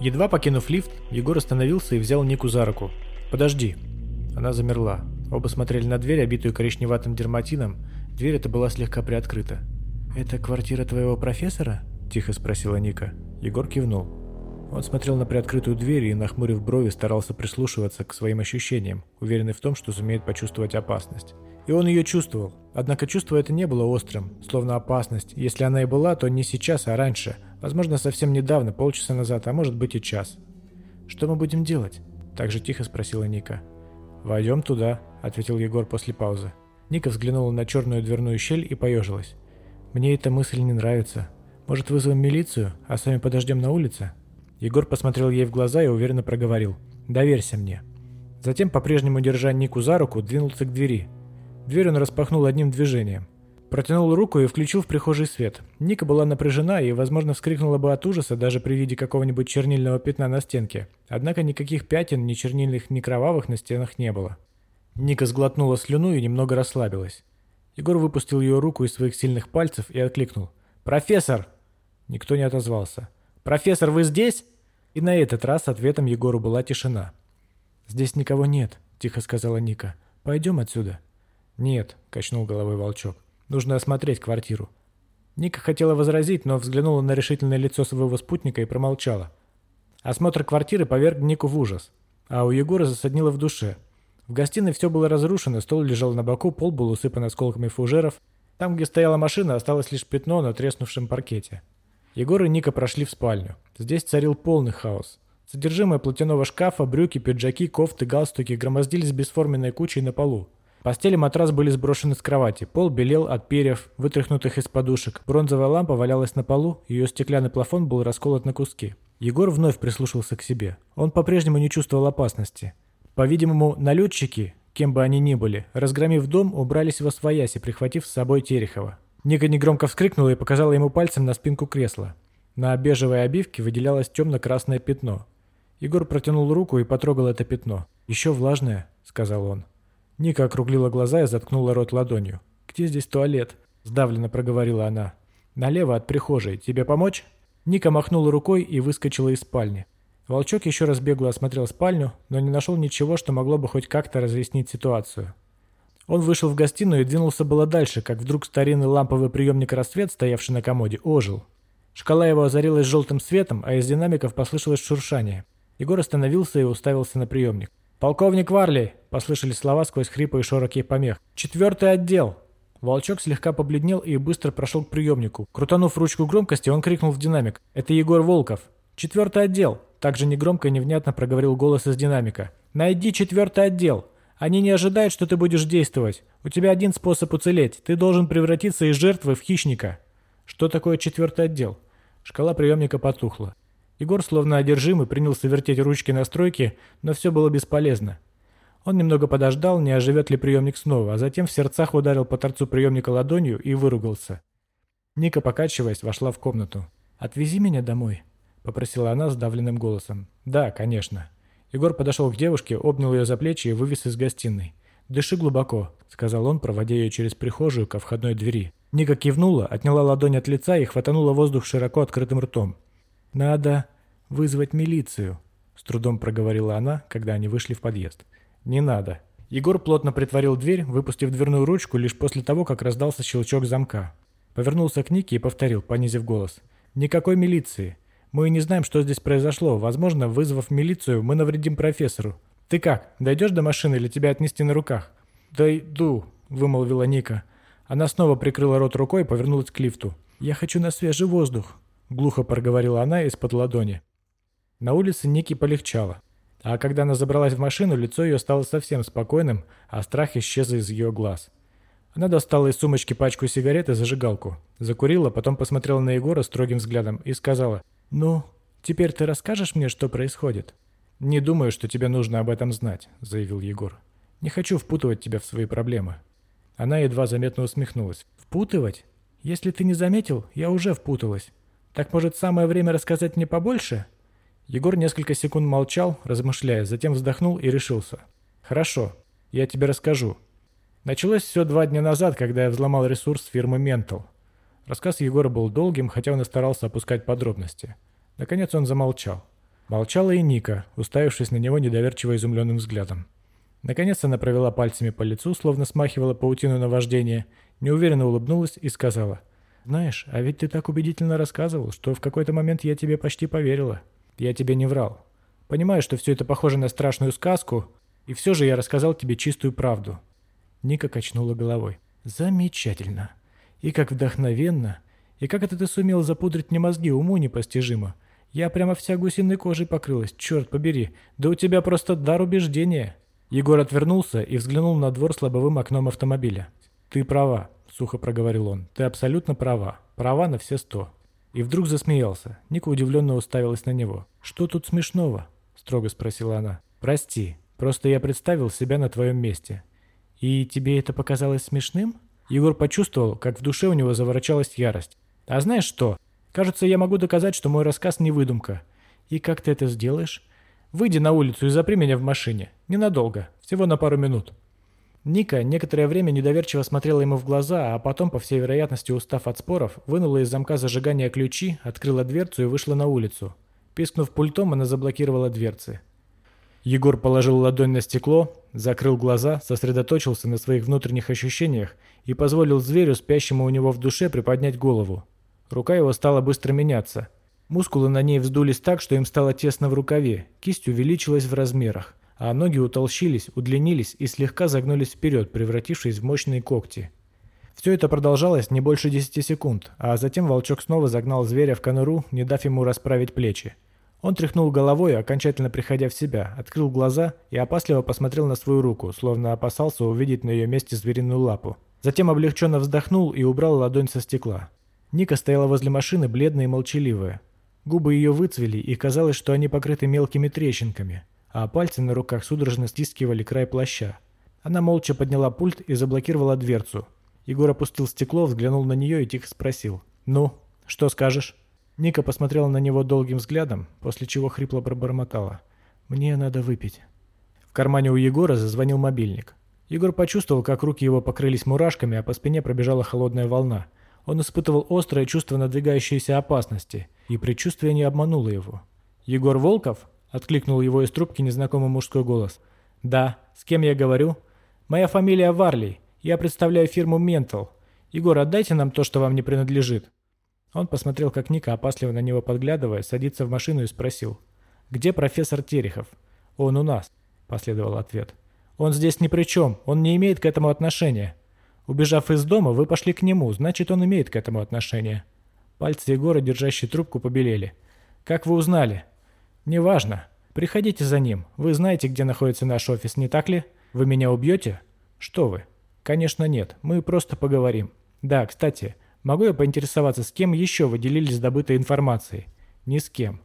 Едва покинув лифт, Егор остановился и взял Нику за руку. «Подожди». Она замерла. Оба смотрели на дверь, обитую коричневатым дерматином. Дверь эта была слегка приоткрыта. «Это квартира твоего профессора?» – тихо спросила Ника. Егор кивнул. Он смотрел на приоткрытую дверь и, нахмурив брови, старался прислушиваться к своим ощущениям, уверенный в том, что сумеет почувствовать опасность. И он ее чувствовал. Однако чувство это не было острым, словно опасность. Если она и была, то не сейчас, а раньше. Возможно, совсем недавно, полчаса назад, а может быть и час. «Что мы будем делать?» – так же тихо спросила Ника. «Войдем туда», – ответил Егор после паузы. Ника взглянула на черную дверную щель и поежилась. «Мне эта мысль не нравится. Может, вызовем милицию, а сами подождем на улице?» Егор посмотрел ей в глаза и уверенно проговорил. «Доверься мне». Затем, по-прежнему держа Нику за руку, двинулся к двери. Дверь он распахнул одним движением. Протянул руку и включил в прихожий свет. Ника была напряжена и, возможно, вскрикнула бы от ужаса даже при виде какого-нибудь чернильного пятна на стенке. Однако никаких пятен, ни чернильных, ни кровавых на стенах не было. Ника сглотнула слюну и немного расслабилась. Егор выпустил ее руку из своих сильных пальцев и откликнул. «Профессор!» Никто не отозвался. «Профессор, вы здесь?» И на этот раз ответом Егору была тишина. «Здесь никого нет», — тихо сказала Ника. «Пойдем отсюда». «Нет», — качнул головой волчок. «Нужно осмотреть квартиру». Ника хотела возразить, но взглянула на решительное лицо своего спутника и промолчала. Осмотр квартиры поверг Нику в ужас, а у Егора засаднило в душе. В гостиной все было разрушено, стол лежал на боку, пол был усыпан осколками фужеров. Там, где стояла машина, осталось лишь пятно на треснувшем паркете. Егор и Ника прошли в спальню. Здесь царил полный хаос. Содержимое платяного шкафа, брюки, пиджаки, кофты, галстуки громоздились бесформенной кучей на полу. Постель и матрас были сброшены с кровати, пол белел от перьев, вытряхнутых из подушек, бронзовая лампа валялась на полу, ее стеклянный плафон был расколот на куски. Егор вновь прислушался к себе. Он по-прежнему не чувствовал опасности. По-видимому, налетчики, кем бы они ни были, разгромив дом, убрались во свояси, прихватив с собой Терехова. Ника негромко вскрикнула и показала ему пальцем на спинку кресла. На бежевой обивке выделялось темно-красное пятно. Егор протянул руку и потрогал это пятно. «Еще влажное», — сказал он. Ника округлила глаза и заткнула рот ладонью. «Где здесь туалет?» – сдавленно проговорила она. «Налево от прихожей. Тебе помочь?» Ника махнула рукой и выскочила из спальни. Волчок еще раз бегло осмотрел спальню, но не нашел ничего, что могло бы хоть как-то разъяснить ситуацию. Он вышел в гостиную и двинулся было дальше, как вдруг старинный ламповый приемник «Рассвет», стоявший на комоде, ожил. Шкала его озарилась желтым светом, а из динамиков послышалось шуршание. Егор остановился и уставился на приемник. «Полковник Варли!» – послышались слова сквозь хрипы и широкие помех. «Четвертый отдел!» Волчок слегка побледнел и быстро прошел к приемнику. Крутанув ручку громкости, он крикнул в динамик. «Это Егор Волков!» «Четвертый отдел!» Также негромко и невнятно проговорил голос из динамика. «Найди четвертый отдел! Они не ожидают, что ты будешь действовать. У тебя один способ уцелеть. Ты должен превратиться из жертвы в хищника». «Что такое четвертый отдел?» Шкала приемника потухла. Егор, словно одержимый, принялся вертеть ручки настройки, но все было бесполезно. Он немного подождал, не оживет ли приемник снова, а затем в сердцах ударил по торцу приемника ладонью и выругался. Ника, покачиваясь, вошла в комнату. «Отвези меня домой», — попросила она сдавленным голосом. «Да, конечно». Егор подошел к девушке, обнял ее за плечи и вывез из гостиной. «Дыши глубоко», — сказал он, проводя ее через прихожую ко входной двери. Ника кивнула, отняла ладонь от лица и хватанула воздух широко открытым ртом. «Надо вызвать милицию», — с трудом проговорила она, когда они вышли в подъезд. «Не надо». Егор плотно притворил дверь, выпустив дверную ручку лишь после того, как раздался щелчок замка. Повернулся к Нике и повторил, понизив голос. «Никакой милиции. Мы не знаем, что здесь произошло. Возможно, вызвав милицию, мы навредим профессору. Ты как, дойдешь до машины или тебя отнести на руках?» «Дойду», — вымолвила Ника. Она снова прикрыла рот рукой и повернулась к лифту. «Я хочу на свежий воздух», Глухо проговорила она из-под ладони. На улице Ники полегчало. А когда она забралась в машину, лицо ее стало совсем спокойным, а страх исчез из ее глаз. Она достала из сумочки пачку сигарет и зажигалку. Закурила, потом посмотрела на Егора строгим взглядом и сказала, «Ну, теперь ты расскажешь мне, что происходит?» «Не думаю, что тебе нужно об этом знать», — заявил Егор. «Не хочу впутывать тебя в свои проблемы». Она едва заметно усмехнулась. «Впутывать? Если ты не заметил, я уже впуталась. Так, может, самое время рассказать мне побольше?» Егор несколько секунд молчал, размышляя, затем вздохнул и решился. «Хорошо, я тебе расскажу. Началось все два дня назад, когда я взломал ресурс фирмы Mental. Рассказ Егора был долгим, хотя он и старался опускать подробности. Наконец он замолчал. Молчала и Ника, уставившись на него недоверчиво изумленным взглядом. Наконец она провела пальцами по лицу, словно смахивала паутину наваждения, неуверенно улыбнулась и сказала. «Знаешь, а ведь ты так убедительно рассказывал, что в какой-то момент я тебе почти поверила. Я тебе не врал. Понимаю, что все это похоже на страшную сказку, и все же я рассказал тебе чистую правду». Ника качнула головой. «Замечательно. И как вдохновенно. И как это ты сумел запудрить мне мозги, уму непостижимо. Я прямо вся гусиной кожей покрылась, черт побери. Да у тебя просто дар убеждения». Егор отвернулся и взглянул на двор с лобовым окном автомобиля. «Ты права», — сухо проговорил он. «Ты абсолютно права. Права на все сто». И вдруг засмеялся. Ника удивленно уставилась на него. «Что тут смешного?» — строго спросила она. «Прости, просто я представил себя на твоем месте». «И тебе это показалось смешным?» Егор почувствовал, как в душе у него заворочалась ярость. «А знаешь что? Кажется, я могу доказать, что мой рассказ не выдумка. И как ты это сделаешь? Выйди на улицу и запри меня в машине. Ненадолго. Всего на пару минут». Ника некоторое время недоверчиво смотрела ему в глаза, а потом, по всей вероятности устав от споров, вынула из замка зажигания ключи, открыла дверцу и вышла на улицу. Пискнув пультом, она заблокировала дверцы. Егор положил ладонь на стекло, закрыл глаза, сосредоточился на своих внутренних ощущениях и позволил зверю, спящему у него в душе, приподнять голову. Рука его стала быстро меняться. Мускулы на ней вздулись так, что им стало тесно в рукаве, кисть увеличилась в размерах а ноги утолщились, удлинились и слегка загнулись вперед, превратившись в мощные когти. Все это продолжалось не больше 10 секунд, а затем волчок снова загнал зверя в конуру, не дав ему расправить плечи. Он тряхнул головой, окончательно приходя в себя, открыл глаза и опасливо посмотрел на свою руку, словно опасался увидеть на ее месте звериную лапу. Затем облегченно вздохнул и убрал ладонь со стекла. Ника стояла возле машины, бледная и молчаливая. Губы ее выцвели, и казалось, что они покрыты мелкими трещинками а пальцы на руках судорожно стискивали край плаща. Она молча подняла пульт и заблокировала дверцу. Егор опустил стекло, взглянул на нее и тихо спросил. «Ну, что скажешь?» Ника посмотрела на него долгим взглядом, после чего хрипло пробормотала. «Мне надо выпить». В кармане у Егора зазвонил мобильник. Егор почувствовал, как руки его покрылись мурашками, а по спине пробежала холодная волна. Он испытывал острое чувство надвигающейся опасности, и предчувствие не обмануло его. «Егор Волков?» — откликнул его из трубки незнакомый мужской голос. «Да, с кем я говорю?» «Моя фамилия Варли. Я представляю фирму Ментал. Егор, отдайте нам то, что вам не принадлежит». Он посмотрел, как Ника, опасливо на него подглядывая, садится в машину и спросил. «Где профессор Терехов?» «Он у нас», — последовал ответ. «Он здесь ни при чем. Он не имеет к этому отношения. Убежав из дома, вы пошли к нему, значит, он имеет к этому отношение». Пальцы Егора, держащие трубку, побелели. «Как вы узнали?» «Неважно. Приходите за ним. Вы знаете, где находится наш офис, не так ли? Вы меня убьете?» «Что вы?» «Конечно нет. Мы просто поговорим. Да, кстати, могу я поинтересоваться, с кем еще вы делились добытой информацией?» «Ни с кем.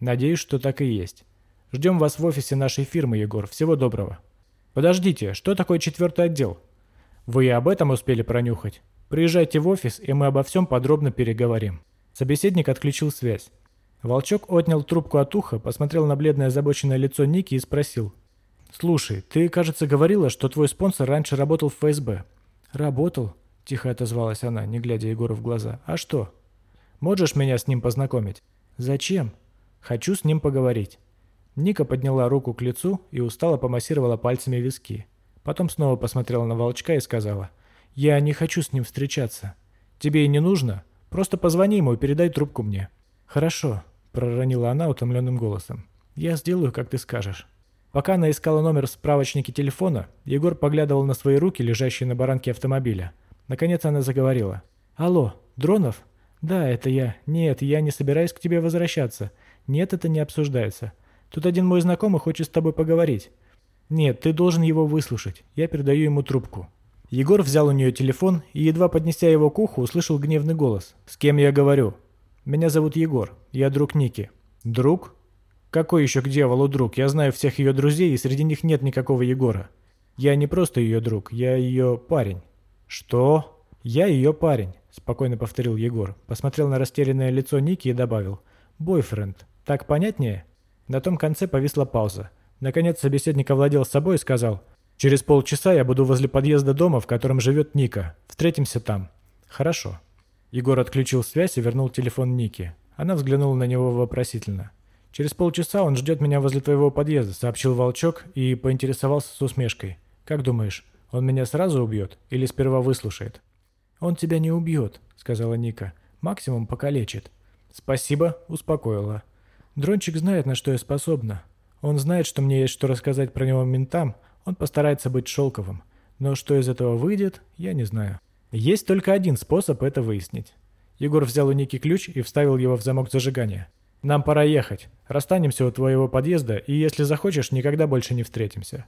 Надеюсь, что так и есть. Ждем вас в офисе нашей фирмы, Егор. Всего доброго». «Подождите, что такое четвертый отдел?» «Вы и об этом успели пронюхать? Приезжайте в офис, и мы обо всем подробно переговорим». Собеседник отключил связь. Волчок отнял трубку от уха, посмотрел на бледное озабоченное лицо Ники и спросил. «Слушай, ты, кажется, говорила, что твой спонсор раньше работал в ФСБ». «Работал?» – тихо отозвалась она, не глядя Егору в глаза. «А что?» «Можешь меня с ним познакомить?» «Зачем?» «Хочу с ним поговорить». Ника подняла руку к лицу и устало помассировала пальцами виски. Потом снова посмотрела на волчка и сказала. «Я не хочу с ним встречаться. Тебе и не нужно. Просто позвони ему и передай трубку мне». «Хорошо», проронила она утомленным голосом. «Я сделаю, как ты скажешь». Пока она искала номер в справочнике телефона, Егор поглядывал на свои руки, лежащие на баранке автомобиля. Наконец она заговорила. «Алло, Дронов?» «Да, это я. Нет, я не собираюсь к тебе возвращаться. Нет, это не обсуждается. Тут один мой знакомый хочет с тобой поговорить». «Нет, ты должен его выслушать. Я передаю ему трубку». Егор взял у нее телефон и, едва поднеся его к уху, услышал гневный голос. «С кем я говорю?» Меня зовут Егор. Я друг Ники. Друг? Какой еще к дьяволу друг? Я знаю всех ее друзей, и среди них нет никакого Егора. Я не просто ее друг, я ее парень. Что? Я ее парень, спокойно повторил Егор. Посмотрел на растерянное лицо Ники и добавил. Бойфренд. Так понятнее? На том конце повисла пауза. Наконец собеседник овладел собой и сказал. «Через полчаса я буду возле подъезда дома, в котором живет Ника. Встретимся там». «Хорошо». Егор отключил связь и вернул телефон Ники. Она взглянула на него вопросительно. «Через полчаса он ждет меня возле твоего подъезда», — сообщил Волчок и поинтересовался с усмешкой. «Как думаешь, он меня сразу убьет или сперва выслушает?» «Он тебя не убьет», — сказала Ника. «Максимум покалечит». «Спасибо», — успокоила. «Дрончик знает, на что я способна. Он знает, что мне есть что рассказать про него ментам, он постарается быть шелковым. Но что из этого выйдет, я не знаю. Есть только один способ это выяснить». Егор взял у Ники ключ и вставил его в замок зажигания. «Нам пора ехать. Расстанемся у твоего подъезда, и если захочешь, никогда больше не встретимся».